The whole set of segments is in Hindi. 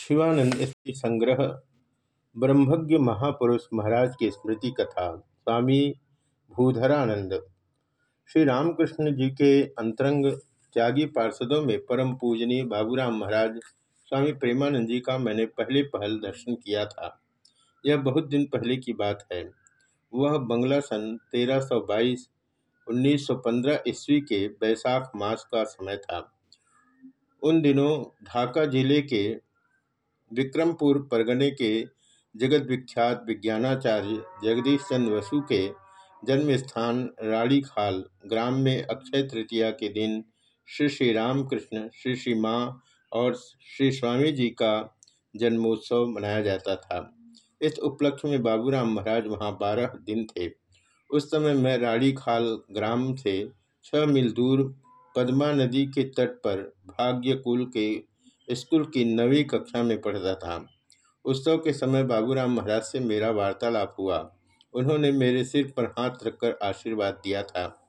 शिवानंद स्त्री संग्रह, ब्रह्मज्ञ महापुरुष महाराज की स्मृति कथा, स्वामी भूधरानंद। श्री रामकृष्ण जी के अंतरंग त्यागी पार्षदों में परम पूजनीय बाबूराम महाराज, स्वामी प्रेमानंद जी का मैंने पहले पहल दर्शन किया था। यह बहुत दिन पहले की बात है। वह बंगला सन तेरह सौ बाईस, उन्नीस सौ पंद्रह ईस्वी के बैसाख मास का समय था। उन दिनों ढाका ज़िले के विक्रमपुर परगने के जगत विख्यात विज्ञानाचार्य जगदीश चंद्र वसु के जन्म स्थान राड़ी खाल ग्राम में अक्षय तृतीया के दिन श्री श्री रामकृष्ण, श्री श्री माँ और श्री स्वामी जी का जन्मोत्सव मनाया जाता था। इस उपलक्ष्य में बाबूराम महाराज वहाँ बारह दिन थे। उस समय मैं राड़ी खाल ग्राम से छह मील दूर पद्मा नदी के तट पर भाग्यकुल के स्कूल की नवी कक्षा में पढ़ता था। उत्सव के समय बाबूराम महाराज से मेरा वार्तालाप हुआ। उन्होंने मेरे सिर पर हाथ रखकर आशीर्वाद दिया था।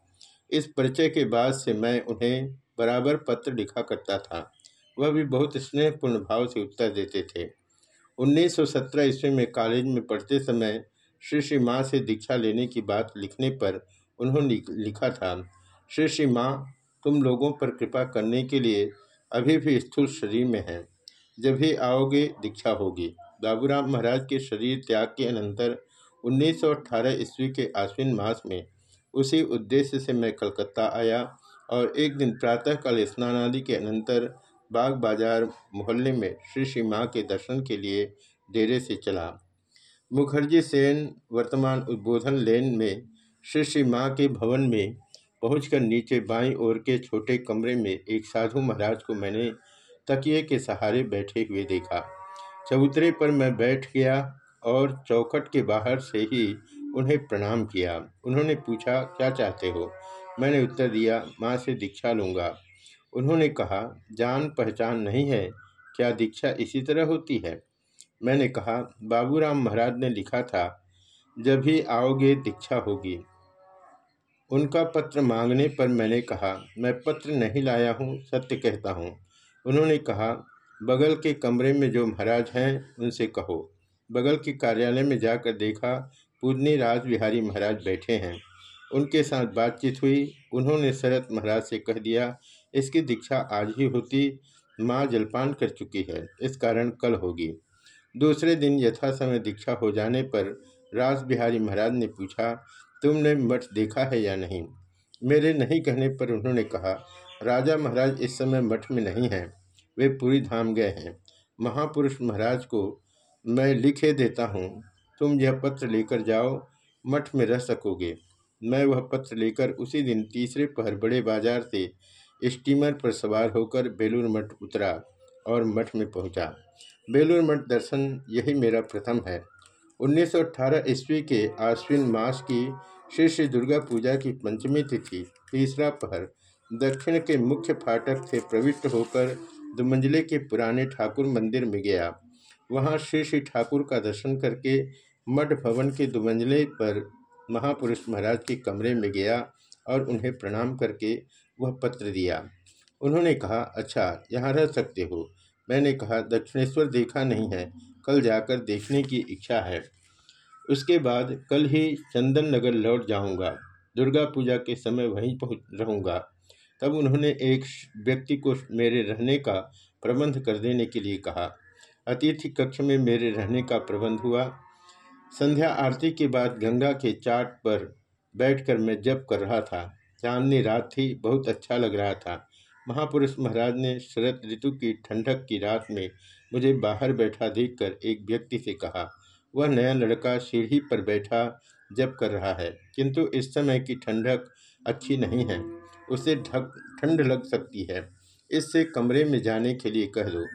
इस परिचय के बाद से मैं उन्हें बराबर पत्र लिखा करता था। वह भी बहुत स्नेहपूर्ण भाव से उत्तर देते थे। 1917 ईस्वी में कॉलेज में पढ़ते समय श्री श्री माँ से दीक्षा लेने की बात लिखने पर उन्होंने लिखा था श्री श्री माँ, तुम लोगों पर कृपा करने के लिए अभी भी स्थूल शरीर में हैं। जब भी आओगे, दीक्षा होगी। बाबूराम महाराज के शरीर त्याग के अनंतर 1918 ईस्वी के आश्विन मास में उसी उद्देश्य से मैं कलकत्ता आया और एक दिन प्रातःकाल स्नान आदि के अनंतर बाग बाज़ार मोहल्ले में श्री श्री माँ के दर्शन के लिए डेरे से चला। मुखर्जी सेन वर्तमान उद्बोधन लेन में श्री श्री माँ के भवन में पहुंचकर नीचे बाईं ओर के छोटे कमरे में एक साधु महाराज को मैंने तकिए के सहारे बैठे हुए देखा। चबूतरे पर मैं बैठ गया और चौखट के बाहर से ही उन्हें प्रणाम किया। उन्होंने पूछा, क्या चाहते हो? मैंने उत्तर दिया, माँ से दीक्षा लूँगा। उन्होंने कहा, जान पहचान नहीं है, क्या दीक्षा इसी तरह होती है? मैंने कहा, बाबूराम महाराज ने लिखा था, जब भी आओगे दीक्षा होगी। उनका पत्र मांगने पर मैंने कहा, मैं पत्र नहीं लाया हूँ, सत्य कहता हूँ। उन्होंने कहा, बगल के कमरे में जो महाराज हैं, उनसे कहो। बगल के कार्यालय में जाकर देखा पूजनी राज बिहारी महाराज बैठे हैं। उनके साथ बातचीत हुई। उन्होंने शरत महाराज से कह दिया, इसकी दीक्षा आज ही होती, माँ जलपान कर चुकी है, इस कारण कल होगी। दूसरे दिन यथा समय दीक्षा हो जाने पर राज बिहारी महाराज ने पूछा तुमने मठ देखा है या नहीं? मेरे नहीं कहने पर उन्होंने कहा, राजा महाराज इस समय मठ में नहीं हैं, वे पूरी धाम गए हैं। महापुरुष महाराज को मैं लिखे देता हूँ, तुम यह पत्र लेकर जाओ, मठ में रह सकोगे। मैं वह पत्र लेकर उसी दिन तीसरे पहर बड़े बाज़ार से स्टीमर पर सवार होकर बेलूर मठ उतरा और मठ में पहुँचा। बेलूर मठ दर्शन यही मेरा प्रथम है। 1918 ईस्वी के आश्विन मास की श्री श्री दुर्गा पूजा की पंचमी तिथि, तीसरा पहर, दक्षिण के मुख्य फाटक से प्रविष्ट होकर दुमंजले के पुराने ठाकुर मंदिर में गया। वहाँ श्री श्री ठाकुर का दर्शन करके मठ भवन के दुमंजले पर महापुरुष महाराज के कमरे में गया और उन्हें प्रणाम करके वह पत्र दिया। उन्होंने कहा अच्छा यहाँ रह सकते हो। मैंने कहा, दक्षिणेश्वर देखा नहीं है। कल जाकर देखने की इच्छा है। उसके बाद कल ही चंदन नगर लौट जाऊँगा। दुर्गा पूजा के समय वहीं पहुँच रहूँगा। तब उन्होंने एक व्यक्ति को मेरे रहने का प्रबंध कर देने के लिए कहा। अतिथि कक्ष में मेरे रहने का प्रबंध हुआ। संध्या आरती के बाद गंगा के चाट पर बैठकर मैं जप कर रहा था। चांदनी रात थी, बहुत अच्छा लग रहा था। महापुरुष महाराज ने शरद ऋतु की ठंडक की रात में मुझे बाहर बैठा देखकर एक व्यक्ति से कहा वह नया लड़का सीढ़ी पर बैठा जब कर रहा है, किंतु इस समय की ठंडक अच्छी नहीं है। उसे ढक, ठंड लग सकती है। इससे कमरे में जाने के लिए कह दो।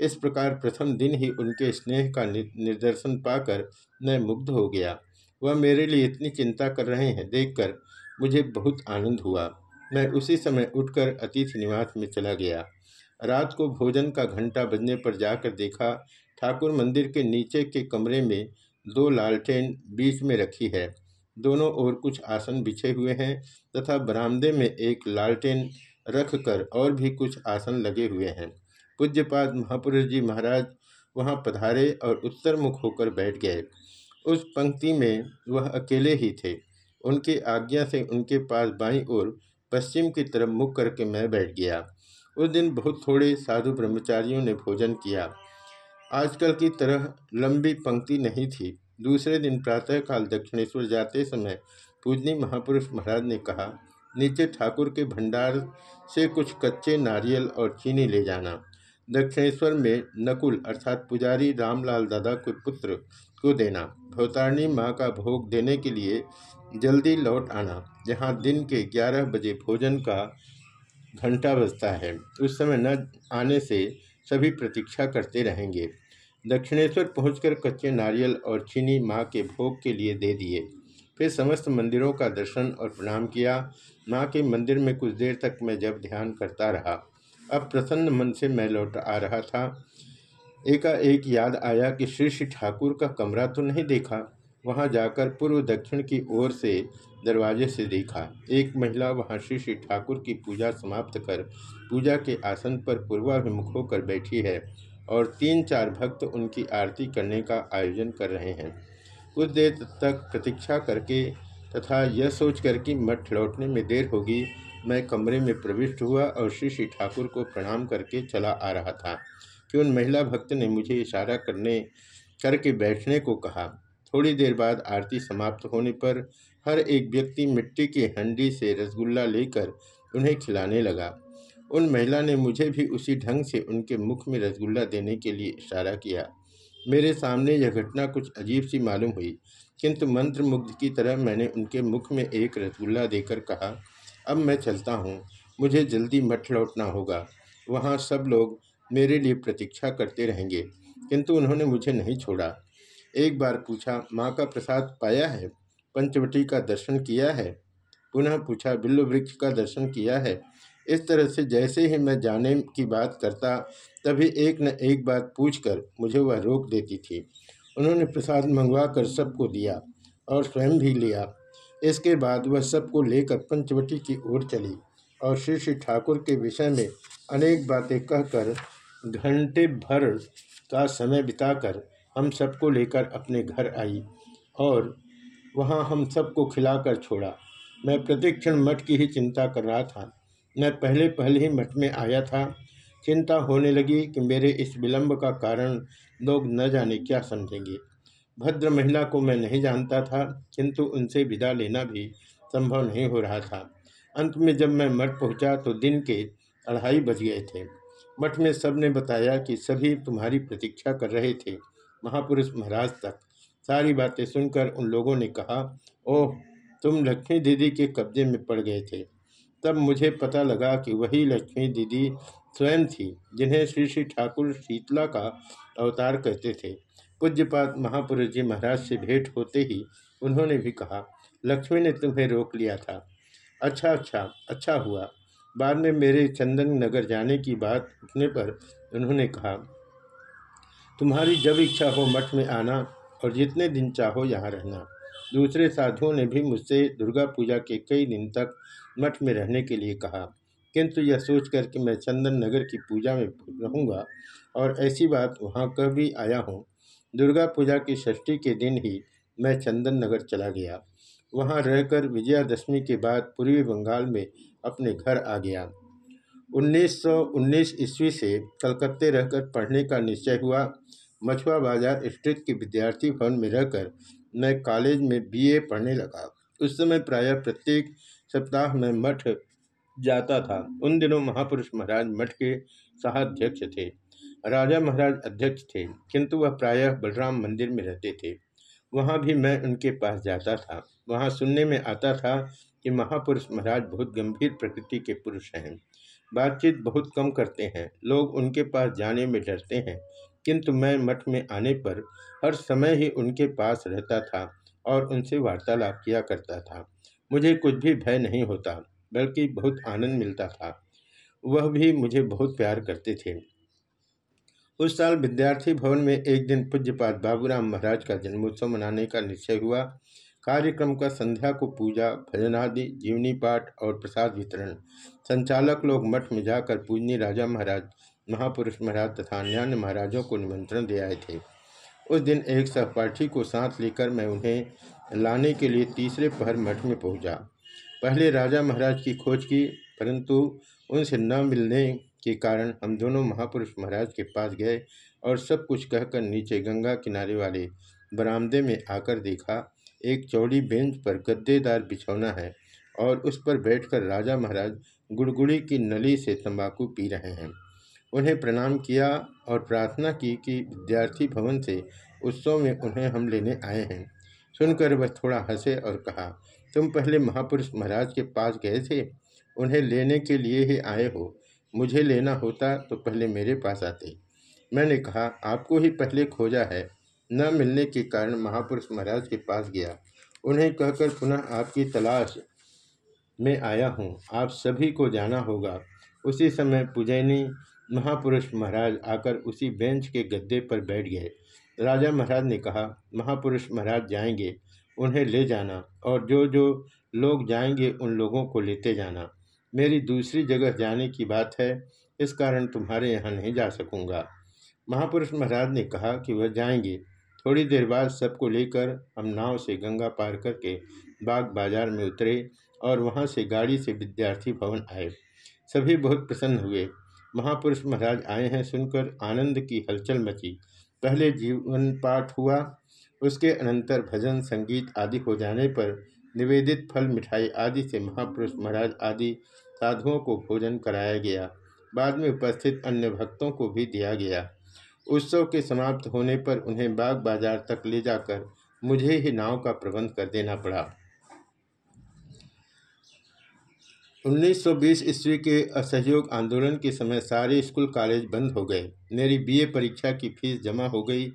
इस प्रकार प्रथम दिन ही उनके स्नेह का निदर्शन पाकर मैं मुग्ध हो गया। वह मेरे लिए इतनी चिंता कर रहे हैं, देखकर मुझे बहुत आनंद हुआ। मैं उसी समय उठकर अतिथि निवास में चला गया। रात को भोजन का घंटा बजने पर जाकर देखा ठाकुर मंदिर के नीचे के कमरे में दो लालटेन बीच में रखी है। दोनों ओर कुछ आसन बिछे हुए हैं तथा बरामदे में एक लालटेन रख कर और भी कुछ आसन लगे हुए हैं। पूज्यपाद महापुरुष जी महाराज वहाँ पधारे और उत्तर मुख होकर बैठ गए। उस पंक्ति में वह अकेले ही थे। उनकी आज्ञा से उनके पास बाईं ओर पश्चिम की तरफ़ मुख करके मैं बैठ गया। उस दिन बहुत थोड़े साधु ब्रह्मचारियों ने भोजन किया। आजकल की तरह लंबी पंक्ति नहीं थी। दूसरे दिन प्रातःकाल दक्षिणेश्वर जाते समय पूजनी महापुरुष महाराज ने कहा, नीचे ठाकुर के भंडार से कुछ कच्चे नारियल और चीनी ले जाना। दक्षिणेश्वर में नकुल अर्थात पुजारी रामलाल दादा के पुत्र को देना। भवतारणी माँ का भोग देने के लिए जल्दी लौट आना, जहाँ दिन के 11 बजे भोजन का घंटा बजता है। उस समय न आने से सभी प्रतीक्षा करते रहेंगे। दक्षिणेश्वर पहुंचकर कच्चे नारियल और चीनी माँ के भोग के लिए दे दिए। फिर समस्त मंदिरों का दर्शन और प्रणाम किया। माँ के मंदिर में कुछ देर तक मैं जब ध्यान करता रहा, अब प्रसन्न मन से मैं लौट आ रहा था। एकाएक याद आया कि श्री श्री ठाकुर का कमरा तो नहीं देखा। वहाँ जाकर पूर्व दक्षिण की ओर से दरवाजे से देखा। एक महिला वहाँ श्री श्री ठाकुर की पूजा समाप्त कर पूजा के आसन पर पूर्वाभिमुख होकर बैठी है और तीन चार भक्त उनकी आरती करने का आयोजन कर रहे हैं। कुछ देर तक प्रतीक्षा करके तथा यह सोचकर कि मठ लौटने में देर होगी, मैं कमरे में प्रविष्ट हुआ और श्री श्री ठाकुर को प्रणाम करके चला आ रहा था कि उन महिला भक्त ने मुझे इशारा करने, करके बैठने को कहा। थोड़ी देर बाद आरती समाप्त होने पर हर एक व्यक्ति मिट्टी की हंडी से रसगुल्ला लेकर उन्हें खिलाने लगा। उन महिला ने मुझे भी उसी ढंग से उनके मुख में रसगुल्ला देने के लिए इशारा किया। मेरे सामने यह घटना कुछ अजीब सी मालूम हुई, किंतु मंत्र मुग्ध की तरह मैंने उनके मुख में एक रसगुल्ला देकर कहा, अब मैं चलता हूँ, मुझे जल्दी मठ लौटना होगा। वहाँ सब लोग मेरे लिए प्रतीक्षा करते रहेंगे। किंतु उन्होंने मुझे नहीं छोड़ा। एक बार पूछा, माँ का प्रसाद पाया है? पंचवटी का दर्शन किया है। पुनः पूछा, बिल्लु वृक्ष का दर्शन किया है। इस तरह से जैसे ही मैं जाने की बात करता, तभी एक न एक बात पूछकर मुझे वह रोक देती थी। उन्होंने प्रसाद मंगवा कर सबको दिया और स्वयं भी लिया। इसके बाद वह सबको लेकर पंचवटी की ओर चली और श्री श्री ठाकुर के विषय में अनेक बातें कहकर, घंटे भर का समय बिताकर हम सबको लेकर अपने घर आई और वहाँ हम सबको खिलाकर छोड़ा। मैं प्रतिक्षण मठ की ही चिंता कर रहा था। मैं पहले पहले ही मठ में आया था। चिंता होने लगी कि मेरे इस विलंब का कारण लोग न जाने क्या समझेंगे। भद्र महिला को मैं नहीं जानता था, किंतु उनसे विदा लेना भी संभव नहीं हो रहा था। अंत में जब मैं मठ पहुँचा तो दिन के अढ़ाई बज गए थे। मठ में सबने बताया कि सभी तुम्हारी प्रतीक्षा कर रहे थे, महापुरुष महाराज तक। सारी बातें सुनकर उन लोगों ने कहा, ओह, तुम लक्ष्मी दीदी के कब्जे में पड़ गए थे। तब मुझे पता लगा कि वही लक्ष्मी दीदी स्वयं थी, जिन्हें श्री श्री ठाकुर शीतला का अवतार कहते थे। पूज्यपात महापुरुष जी महाराज से भेंट होते ही उन्होंने भी कहा, लक्ष्मी ने तुम्हें रोक लिया था। अच्छा अच्छा अच्छा हुआ। बाद में मेरे चंदन नगर जाने की बात उठने पर उन्होंने कहा, तुम्हारी जब इच्छा हो मठ में आना और जितने दिन चाहो यहाँ रहना। दूसरे साधुओं ने भी मुझसे दुर्गा पूजा के कई दिन तक मठ में रहने के लिए कहा, किंतु यह सोचकर कि मैं चंदन नगर की पूजा में रहूँगा और ऐसी बात वहाँ कह भी आया हूँ, दुर्गा पूजा की षष्ठी के दिन ही मैं चंदन नगर चला गया। वहाँ रहकर विजयादशमी के बाद पूर्वी बंगाल में अपने घर आ गया। 1919 ईस्वी से कलकत्ते रहकर पढ़ने का निश्चय हुआ मछुआ बाज़ार स्ट्रीट के विद्यार्थी भवन में रहकर मैं कॉलेज में बीए पढ़ने लगा। उस समय प्रायः प्रत्येक सप्ताह में मठ जाता था। उन दिनों महापुरुष महाराज मठ के सहाध्यक्ष थे। राजा महाराज अध्यक्ष थे, किंतु वह प्रायः बलराम मंदिर में रहते थे। वहाँ भी मैं उनके पास जाता था। वहाँ सुनने में आता था कि महापुरुष महाराज बहुत गंभीर प्रकृति के पुरुष हैं। बातचीत बहुत कम करते हैं। लोग उनके पास जाने में डरते हैं। किंतु मैं मठ में आने पर हर समय ही उनके पास रहता था और उनसे वार्तालाप किया करता था। मुझे कुछ भी भय नहीं होता, बल्कि बहुत आनंद मिलता था। वह भी मुझे बहुत प्यार करते थे। उस साल विद्यार्थी भवन में एक दिन पूज्यपात बाबूराम महाराज का जन्मोत्सव मनाने का निश्चय हुआ। कार्यक्रम का संध्या को पूजा, भजनादि, जीवनी पाठ और प्रसाद वितरण। संचालक लोग मठ में जाकर पूजनी राजा महाराज महापुरुष महाराज तथा अन्य महाराजों को निमंत्रण दे आए थे उस दिन एक सहपाठी को साथ लेकर मैं उन्हें लाने के लिए तीसरे पहर मठ में पहुँचा। पहले राजा महाराज की खोज की, परंतु उनसे न मिलने के कारण हम दोनों महापुरुष महाराज के पास गए और सब कुछ कहकर नीचे गंगा किनारे वाले बरामदे में आकर देखा, एक चौड़ी बेंच पर गद्देदार बिछौना है और उस पर बैठकर राजा महाराज गुड़गुड़ी की नली से तंबाकू पी रहे हैं उन्हें प्रणाम किया और प्रार्थना की कि विद्यार्थी भवन से उत्सव में उन्हें हम लेने आए हैं। सुनकर वह थोड़ा हंसे और कहा, तुम पहले महापुरुष महाराज के पास गए थे? उन्हें लेने के लिए ही आए हो? मुझे लेना होता तो पहले मेरे पास आते। मैंने कहा, आपको ही पहले खोजा है। न मिलने के कारण महापुरुष महाराज के पास गया। उन्हें कहकर पुनः आपकी तलाश में आया हूँ। आप सभी को जाना होगा। उसी समय पुजैनी महापुरुष महाराज आकर उसी बेंच के गद्दे पर बैठ गए। राजा महाराज ने कहा, महापुरुष महाराज जाएँगे, उन्हें ले जाना और जो जो लोग जाएँगे उन लोगों को लेते जाना। मेरी दूसरी जगह जाने की बात है, इस कारण तुम्हारे यहाँ नहीं जा सकूँगा। महापुरुष महाराज ने कहा कि वह जाएँगे। थोड़ी देर बाद सबको लेकर हम नाव से गंगा पार करके बाग बाज़ार में उतरे और वहाँ से गाड़ी से विद्यार्थी भवन आए। सभी बहुत प्रसन्न हुए। महापुरुष महाराज आए हैं सुनकर आनंद की हलचल मची। पहले जीवन पाठ हुआ, उसके अनंतर भजन, संगीत आदि हो जाने पर निवेदित फल, मिठाई आदि से महापुरुष महाराज आदि साधुओं को भोजन कराया गया। बाद में उपस्थित अन्य भक्तों को भी दिया गया। उत्सव के समाप्त होने पर उन्हें बाग बाज़ार तक ले जाकर मुझे ही नाव का प्रबंध कर देना पड़ा। 1920 ईस्वी के असहयोग आंदोलन के समय सारे स्कूल कॉलेज बंद हो गए। मेरी बीए परीक्षा की फ़ीस जमा हो गई।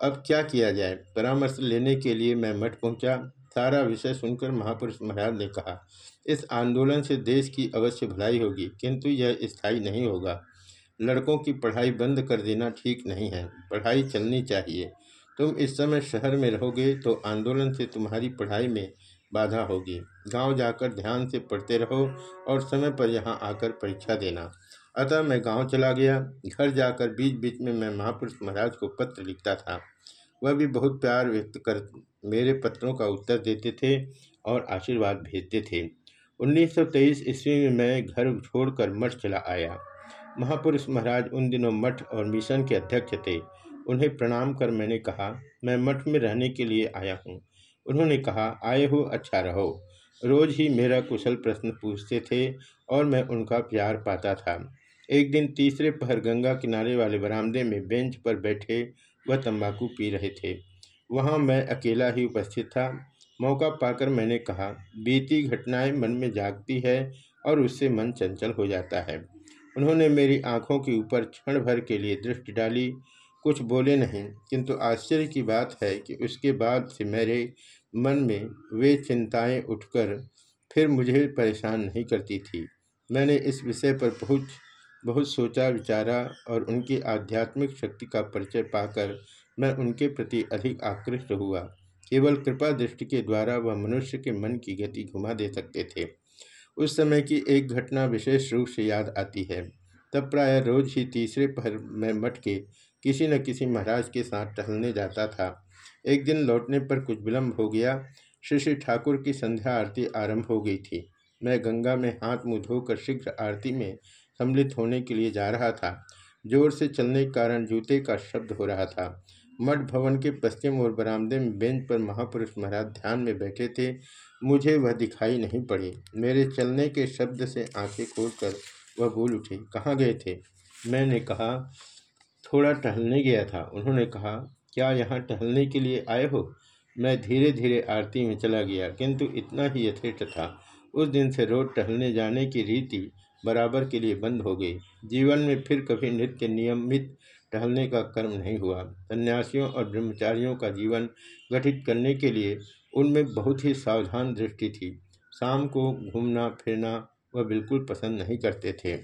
अब क्या किया जाए? परामर्श लेने के लिए मैं मठ पहुँचा। सारा विषय सुनकर महापुरुष महाराज ने कहा, इस आंदोलन से देश की अवश्य भलाई होगी, किंतु यह स्थायी नहीं होगा। लड़कों की पढ़ाई बंद कर देना ठीक नहीं है। पढ़ाई चलनी चाहिए। तुम इस समय शहर में रहोगे तो आंदोलन से तुम्हारी पढ़ाई में बाधा होगी। गाँव जाकर ध्यान से पढ़ते रहो और समय पर यहाँ आकर परीक्षा देना। अतः मैं गाँव चला गया। घर जाकर बीच बीच में मैं महापुरुष महाराज को पत्र लिखता था। वह भी बहुत प्यार व्यक्त कर मेरे पत्रों का उत्तर देते थे और आशीर्वाद भेजते थे। 1923 ईस्वी में मैं घर छोड़कर मठ चला आया। महापुरुष महाराज उन दिनों मठ और मिशन के अध्यक्ष थे। उन्हें प्रणाम कर मैंने कहा, मैं मठ में रहने के लिए आया हूँ। उन्होंने कहा, आए हो अच्छा रहो। रोज ही मेरा कुशल प्रश्न पूछते थे और मैं उनका प्यार पाता था। एक दिन तीसरे पहर गंगा किनारे वाले बरामदे में बेंच पर बैठे वह तंबाकू पी रहे थे। वहाँ मैं अकेला ही उपस्थित था। मौका पाकर मैंने कहा, बीती घटनाएँ मन में जागती है और उससे मन चंचल हो जाता है। उन्होंने मेरी आँखों के ऊपर क्षण भर के लिए दृष्टि डाली कुछ बोले नहीं, किंतु आश्चर्य की बात है कि उसके बाद से मेरे मन में वे चिंताएँ उठकर फिर मुझे परेशान नहीं करती थी। मैंने इस विषय पर बहुत बहुत सोचा, विचारा और उनकी आध्यात्मिक शक्ति का परिचय पाकर मैं उनके प्रति अधिक आकृष्ट हुआ। केवल कृपा दृष्टि के द्वारा वह मनुष्य के मन की गति घुमा दे सकते थे। उस समय की एक घटना विशेष रूप से याद आती है। तब प्राय रोज ही तीसरे पहर में मठ के किसी न किसी महाराज के साथ टहलने जाता था। एक दिन लौटने पर कुछ विलम्ब हो गया। श्री श्री ठाकुर की संध्या आरती आरंभ हो गई थी। मैं गंगा में हाथ मुँह धोकर शीघ्र आरती में सम्मिलित होने के लिए जा रहा था। ज़ोर से चलने के कारण जूते का शब्द हो रहा था। मठ भवन के पश्चिम और बरामदे में बेंच पर महापुरुष महाराज ध्यान में बैठे थे। मुझे वह दिखाई नहीं पड़ी। मेरे चलने के शब्द से आँखें खोलकर वह भूल उठी, कहाँ गए थे? मैंने कहा थोड़ा टहलने गया था। उन्होंने कहा, क्या यहाँ टहलने के लिए आए हो? मैं धीरे धीरे आरती में चला गया, किंतु इतना ही यथेष्ट था। उस दिन से रोज टहलने जाने की रीति बराबर के लिए बंद हो गई। जीवन में फिर कभी नित्य नियमित टहलने का कर्म नहीं हुआ। सन्यासियों और ब्रह्मचारियों का जीवन गठित करने के लिए उनमें बहुत ही सावधान दृष्टि थी। शाम को घूमना फिरना वह बिल्कुल पसंद नहीं करते थे।